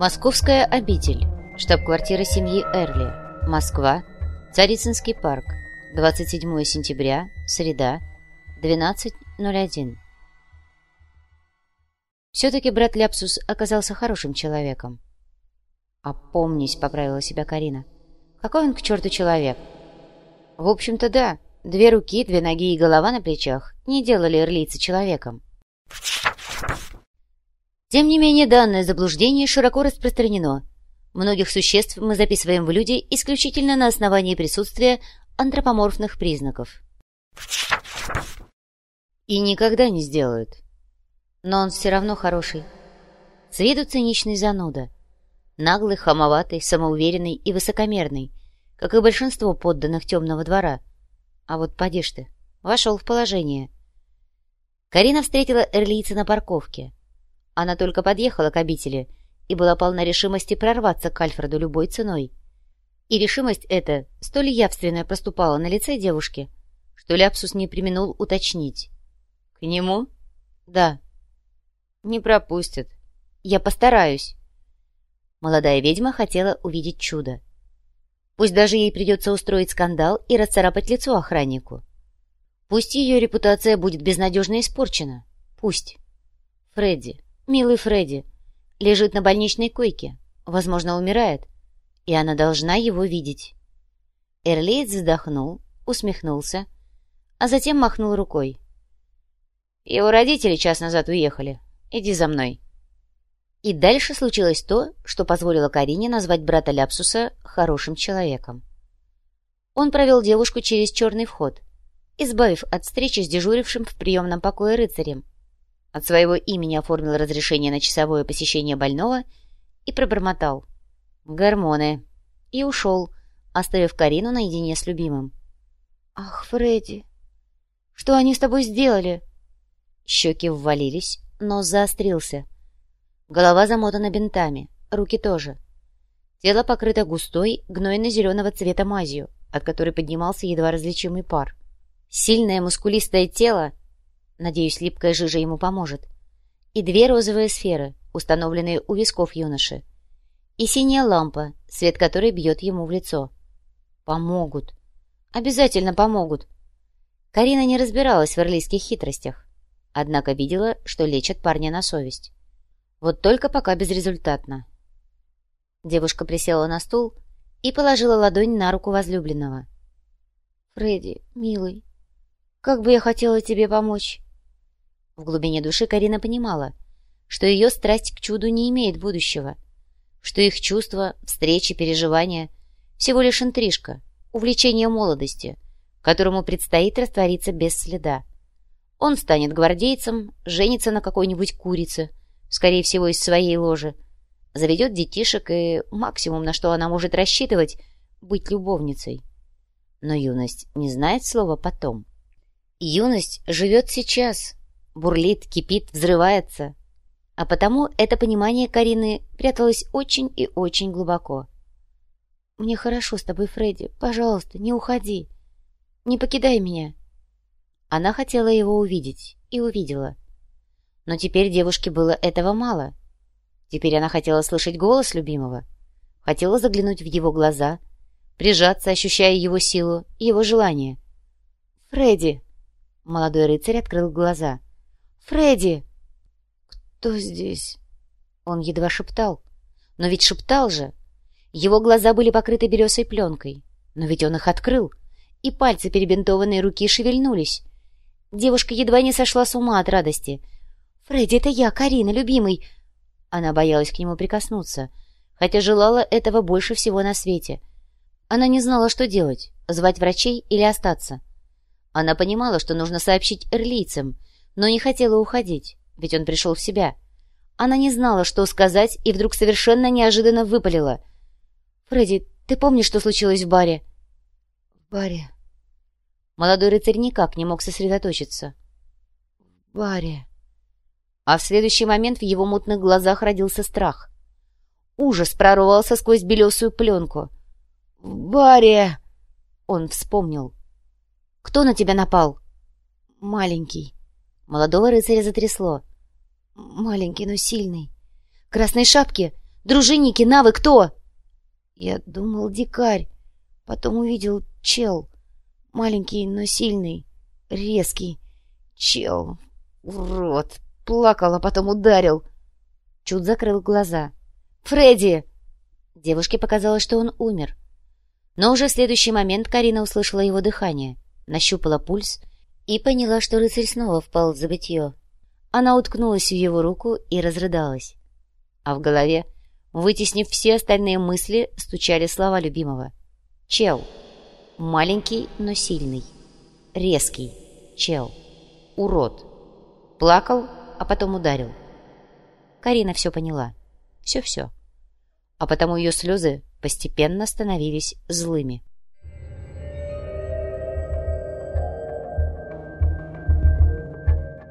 Московская обитель. Штаб-квартира семьи Эрли. Москва. Царицынский парк. 27 сентября. Среда. 12.01. Все-таки брат Ляпсус оказался хорошим человеком. «Опомнись», — поправила себя Карина. «Какой он к черту человек?» «В общем-то, да. Две руки, две ноги и голова на плечах не делали эрлийца человеком». Тем не менее, данное заблуждение широко распространено. Многих существ мы записываем в люди исключительно на основании присутствия антропоморфных признаков. И никогда не сделают. Но он все равно хороший. С виду циничный зануда. Наглый, хамоватый, самоуверенный и высокомерный, как и большинство подданных темного двора. А вот поди ты, вошел в положение. Карина встретила эрлийца на парковке. Она только подъехала к обители и была полна решимости прорваться к Альфреду любой ценой. И решимость эта столь явственно проступала на лице девушки, что Ляпсус не применул уточнить. «К нему?» «Да». «Не пропустят». «Я постараюсь». Молодая ведьма хотела увидеть чудо. Пусть даже ей придется устроить скандал и расцарапать лицо охраннику. Пусть ее репутация будет безнадежно испорчена. Пусть. Фредди, Милый Фредди лежит на больничной койке, возможно, умирает, и она должна его видеть. Эрлиец вздохнул, усмехнулся, а затем махнул рукой. «Его родители час назад уехали. Иди за мной». И дальше случилось то, что позволило Карине назвать брата Ляпсуса хорошим человеком. Он провел девушку через черный вход, избавив от встречи с дежурившим в приемном покое рыцарем, от своего имени оформил разрешение на часовое посещение больного и пробормотал «Гормоны» и ушел, оставив Карину наедине с любимым. «Ах, Фредди, что они с тобой сделали?» Щеки ввалились, нос заострился. Голова замотана бинтами, руки тоже. Тело покрыто густой, гнойно-зеленого цвета мазью, от которой поднимался едва различимый пар. Сильное мускулистое тело Надеюсь, липкая жижа ему поможет. И две розовые сферы, установленные у висков юноши. И синяя лампа, свет которой бьет ему в лицо. Помогут. Обязательно помогут. Карина не разбиралась в орлийских хитростях, однако видела, что лечат парня на совесть. Вот только пока безрезультатно. Девушка присела на стул и положила ладонь на руку возлюбленного. «Фредди, милый, как бы я хотела тебе помочь!» В глубине души Карина понимала, что ее страсть к чуду не имеет будущего, что их чувства, встречи, переживания — всего лишь интрижка, увлечение молодости, которому предстоит раствориться без следа. Он станет гвардейцем, женится на какой-нибудь курице, скорее всего, из своей ложи, заведет детишек и максимум, на что она может рассчитывать, быть любовницей. Но юность не знает слова «потом». Юность живет сейчас, бурлит, кипит, взрывается. А потому это понимание Карины пряталось очень и очень глубоко. «Мне хорошо с тобой, Фредди. Пожалуйста, не уходи. Не покидай меня». Она хотела его увидеть и увидела. Но теперь девушке было этого мало. Теперь она хотела слышать голос любимого, хотела заглянуть в его глаза, прижаться, ощущая его силу, его желание. «Фредди!» Молодой рыцарь открыл глаза — «Фредди!» «Кто здесь?» Он едва шептал. Но ведь шептал же. Его глаза были покрыты белесой пленкой. Но ведь он их открыл. И пальцы перебинтованной руки шевельнулись. Девушка едва не сошла с ума от радости. «Фредди, это я, Карина, любимый!» Она боялась к нему прикоснуться, хотя желала этого больше всего на свете. Она не знала, что делать — звать врачей или остаться. Она понимала, что нужно сообщить эрлийцам — но не хотела уходить, ведь он пришел в себя. Она не знала, что сказать, и вдруг совершенно неожиданно выпалила. «Фредди, ты помнишь, что случилось в баре?» «В баре...» Молодой рыцарь никак не мог сосредоточиться. «В баре...» А в следующий момент в его мутных глазах родился страх. Ужас прорвался сквозь белесую пленку. «В баре...» Он вспомнил. «Кто на тебя напал?» «Маленький». Молодого рыцаря затрясло. Маленький, но сильный. Красной шапки, Дружинники, навы, кто?» Я думал, дикарь. Потом увидел чел. Маленький, но сильный. Резкий. Чел. Урод. Плакал, а потом ударил. Чуд закрыл глаза. «Фредди!» Девушке показалось, что он умер. Но уже в следующий момент Карина услышала его дыхание, нащупала пульс и поняла, что рыцарь снова впал в забытье. Она уткнулась в его руку и разрыдалась. А в голове, вытеснив все остальные мысли, стучали слова любимого. «Чел. Маленький, но сильный. Резкий. Чел. Урод. Плакал, а потом ударил». Карина все поняла. Все-все. А потому ее слезы постепенно становились злыми.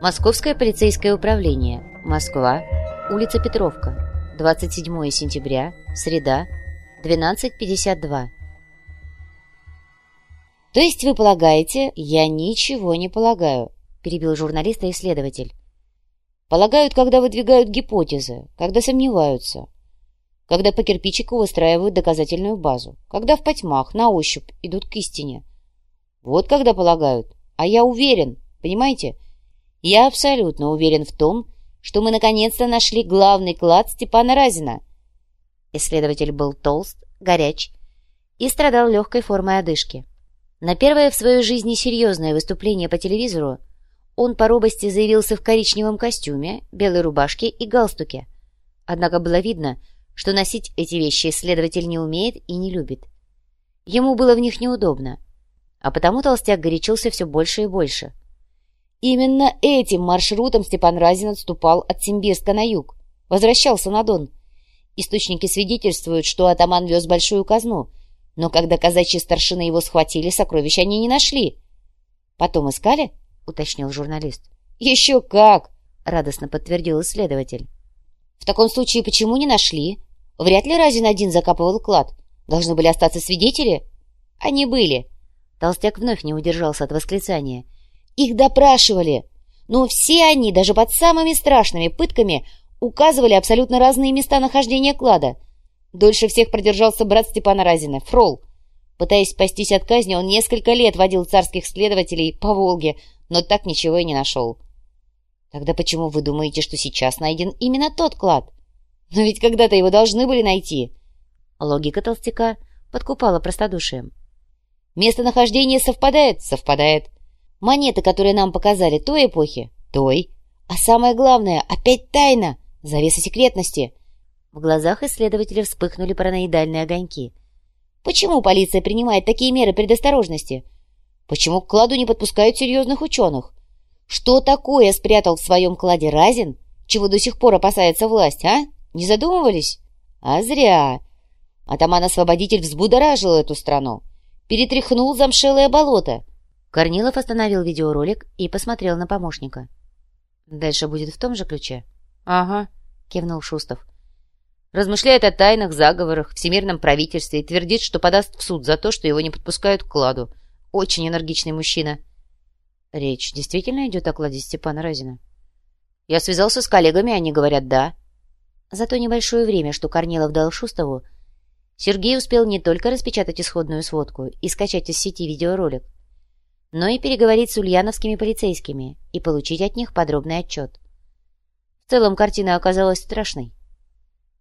Московское полицейское управление. Москва. Улица Петровка. 27 сентября. Среда. 12.52. «То есть вы полагаете?» «Я ничего не полагаю», — перебил журналиста исследователь. «Полагают, когда выдвигают гипотезы, когда сомневаются, когда по кирпичику выстраивают доказательную базу, когда в потьмах, на ощупь идут к истине. Вот когда полагают. А я уверен, понимаете?» Я абсолютно уверен в том, что мы наконец-то нашли главный клад Степана Разина. Исследователь был толст, горяч и страдал легкой формой одышки. На первое в своей жизни серьезное выступление по телевизору он по робости заявился в коричневом костюме, белой рубашке и галстуке. Однако было видно, что носить эти вещи исследователь не умеет и не любит. Ему было в них неудобно, а потому толстяк горячился все больше и больше. Именно этим маршрутом Степан Разин отступал от Симбирска на юг, возвращался на Дон. Источники свидетельствуют, что атаман вез большую казну, но когда казачьи старшины его схватили, сокровища они не нашли. «Потом искали?» — уточнил журналист. «Еще как!» — радостно подтвердил исследователь. «В таком случае почему не нашли? Вряд ли Разин один закапывал клад. Должны были остаться свидетели?» «Они были». Толстяк вновь не удержался от восклицания — их допрашивали, но все они, даже под самыми страшными пытками, указывали абсолютно разные места нахождения клада. Дольше всех продержался брат Степана Разина, Фрол. Пытаясь спастись от казни, он несколько лет водил царских следователей по Волге, но так ничего и не нашел. Тогда почему вы думаете, что сейчас найден именно тот клад? Но ведь когда-то его должны были найти. Логика толстяка подкупала простодушием. Местонахождение совпадает? Совпадает. Монеты, которые нам показали, той эпохи? Той. А самое главное, опять тайна, завеса секретности. В глазах исследователя вспыхнули параноидальные огоньки. Почему полиция принимает такие меры предосторожности? Почему к кладу не подпускают серьезных ученых? Что такое спрятал в своем кладе Разин, чего до сих пор опасается власть, а? Не задумывались? А зря. Атаман-освободитель взбудоражил эту страну. Перетряхнул замшелое болото. Корнилов остановил видеоролик и посмотрел на помощника. «Дальше будет в том же ключе?» «Ага», — кивнул Шустов. «Размышляет о тайнах, заговорах, всемирном правительстве и твердит, что подаст в суд за то, что его не подпускают к кладу. Очень энергичный мужчина». «Речь действительно идет о кладе Степана Разина?» «Я связался с коллегами, они говорят «да». За то небольшое время, что Корнилов дал Шустову, Сергей успел не только распечатать исходную сводку и скачать из сети видеоролик, но и переговорить с ульяновскими полицейскими и получить от них подробный отчет. В целом картина оказалась страшной.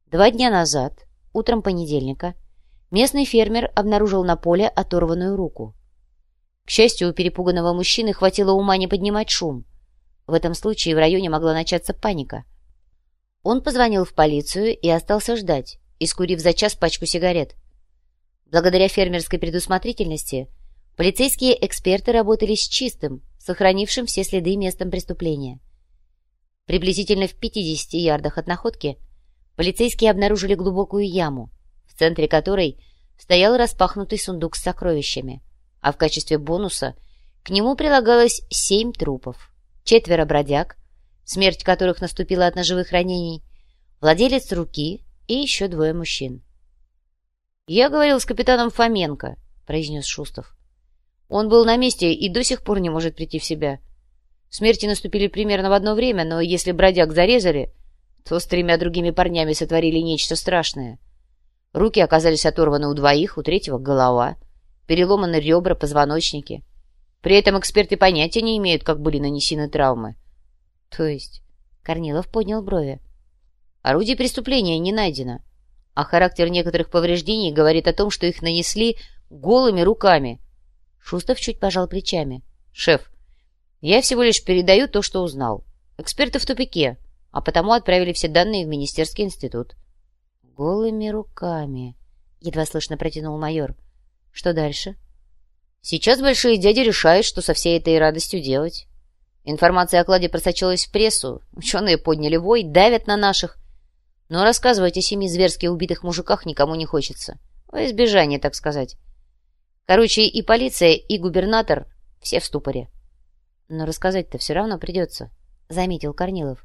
Два дня назад, утром понедельника, местный фермер обнаружил на поле оторванную руку. К счастью, у перепуганного мужчины хватило ума не поднимать шум. В этом случае в районе могла начаться паника. Он позвонил в полицию и остался ждать, искурив за час пачку сигарет. Благодаря фермерской предусмотрительности – Полицейские эксперты работали с чистым, сохранившим все следы местом преступления. Приблизительно в 50 ярдах от находки полицейские обнаружили глубокую яму, в центре которой стоял распахнутый сундук с сокровищами, а в качестве бонуса к нему прилагалось семь трупов, четверо бродяг, смерть которых наступила от ножевых ранений, владелец руки и еще двое мужчин. «Я говорил с капитаном Фоменко», — произнес Шустов. Он был на месте и до сих пор не может прийти в себя. Смерти наступили примерно в одно время, но если бродяг зарезали, то с тремя другими парнями сотворили нечто страшное. Руки оказались оторваны у двоих, у третьего — голова, переломаны ребра, позвоночники. При этом эксперты понятия не имеют, как были нанесены травмы. То есть... Корнилов поднял брови. Орудие преступления не найдено, а характер некоторых повреждений говорит о том, что их нанесли голыми руками. Шустов чуть пожал плечами. «Шеф, я всего лишь передаю то, что узнал. Эксперты в тупике, а потому отправили все данные в Министерский институт». «Голыми руками», — едва слышно протянул майор. «Что дальше?» «Сейчас большие дяди решают, что со всей этой радостью делать. Информация о кладе просочилась в прессу, ученые подняли вой, давят на наших. Но рассказывать о семи зверски убитых мужиках никому не хочется. Во избежание, так сказать. Короче, и полиция, и губернатор все в ступоре. Но рассказать-то все равно придется, — заметил Корнилов.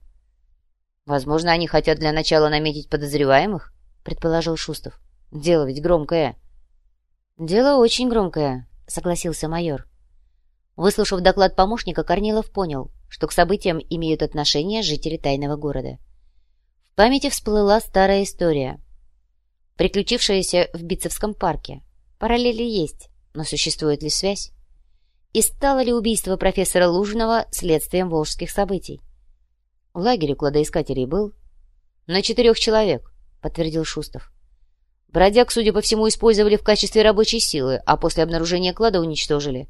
Возможно, они хотят для начала наметить подозреваемых, — предположил Шустов. Дело ведь громкое. Дело очень громкое, — согласился майор. Выслушав доклад помощника, Корнилов понял, что к событиям имеют отношение жители тайного города. В памяти всплыла старая история, приключившаяся в Битцевском парке. Параллели есть, но существует ли связь? И стало ли убийство профессора Лужного следствием волжских событий? В лагере кладоискателей был. На четырех человек, подтвердил Шустов. Бродяг, судя по всему, использовали в качестве рабочей силы, а после обнаружения клада уничтожили.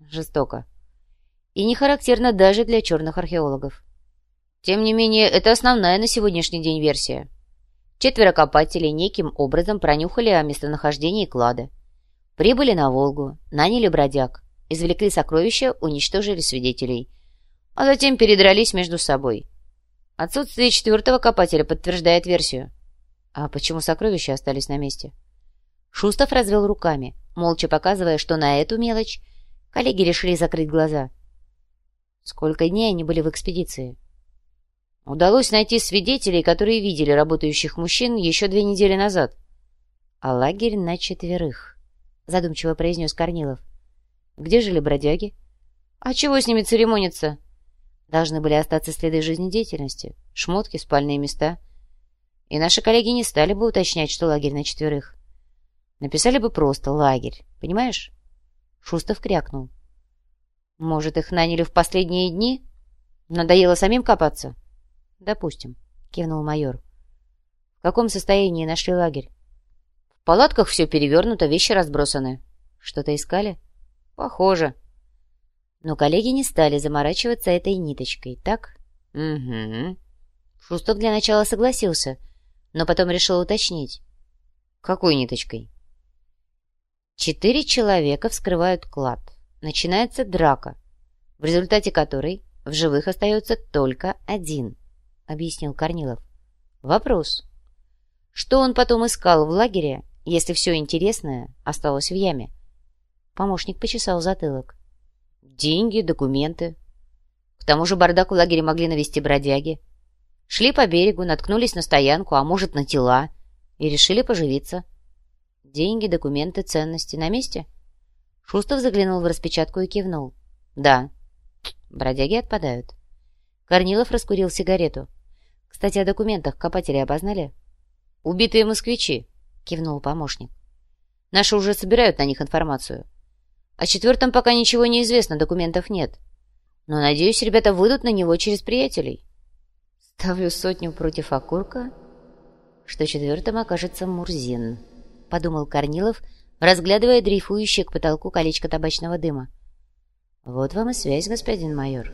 Жестоко. И не характерно даже для черных археологов. Тем не менее, это основная на сегодняшний день версия. Четверо копателей неким образом пронюхали о местонахождении клада. Прибыли на Волгу, наняли бродяг, извлекли сокровища, уничтожили свидетелей, а затем передрались между собой. Отсутствие четвертого копателя подтверждает версию. А почему сокровища остались на месте? Шустов развел руками, молча показывая, что на эту мелочь Коллеги решили закрыть глаза. Сколько дней они были в экспедиции? Удалось найти свидетелей, которые видели работающих мужчин еще две недели назад. А лагерь на четверых, задумчиво произнес Корнилов. Где жили бродяги? А чего с ними церемониться? Должны были остаться следы жизнедеятельности, шмотки, спальные места. И наши коллеги не стали бы уточнять, что лагерь на четверых. Написали бы просто «лагерь», понимаешь? Шустов крякнул. «Может, их наняли в последние дни? Надоело самим копаться?» «Допустим», — кивнул майор. «В каком состоянии нашли лагерь?» «В палатках все перевернуто, вещи разбросаны». «Что-то искали?» «Похоже». Но коллеги не стали заморачиваться этой ниточкой, так? «Угу». Шустов для начала согласился, но потом решил уточнить. «Какой ниточкой?» Четыре человека вскрывают клад. Начинается драка, в результате которой в живых остается только один, объяснил Корнилов. Вопрос. Что он потом искал в лагере, если все интересное осталось в яме? Помощник почесал затылок. Деньги, документы. К тому же бардак в лагере могли навести бродяги. Шли по берегу, наткнулись на стоянку, а может, на тела, и решили поживиться. Деньги, документы, ценности на месте? Шустов заглянул в распечатку и кивнул. Да. Бродяги отпадают. Корнилов раскурил сигарету. Кстати, о документах копатели обознали? Убитые москвичи, кивнул помощник. Наши уже собирают на них информацию. О четвертом пока ничего не известно, документов нет. Но, надеюсь, ребята выйдут на него через приятелей. Ставлю сотню против окурка, что четвертым окажется Мурзин подумал Корнилов, разглядывая дрейфующее к потолку колечко табачного дыма. «Вот вам и связь, господин майор».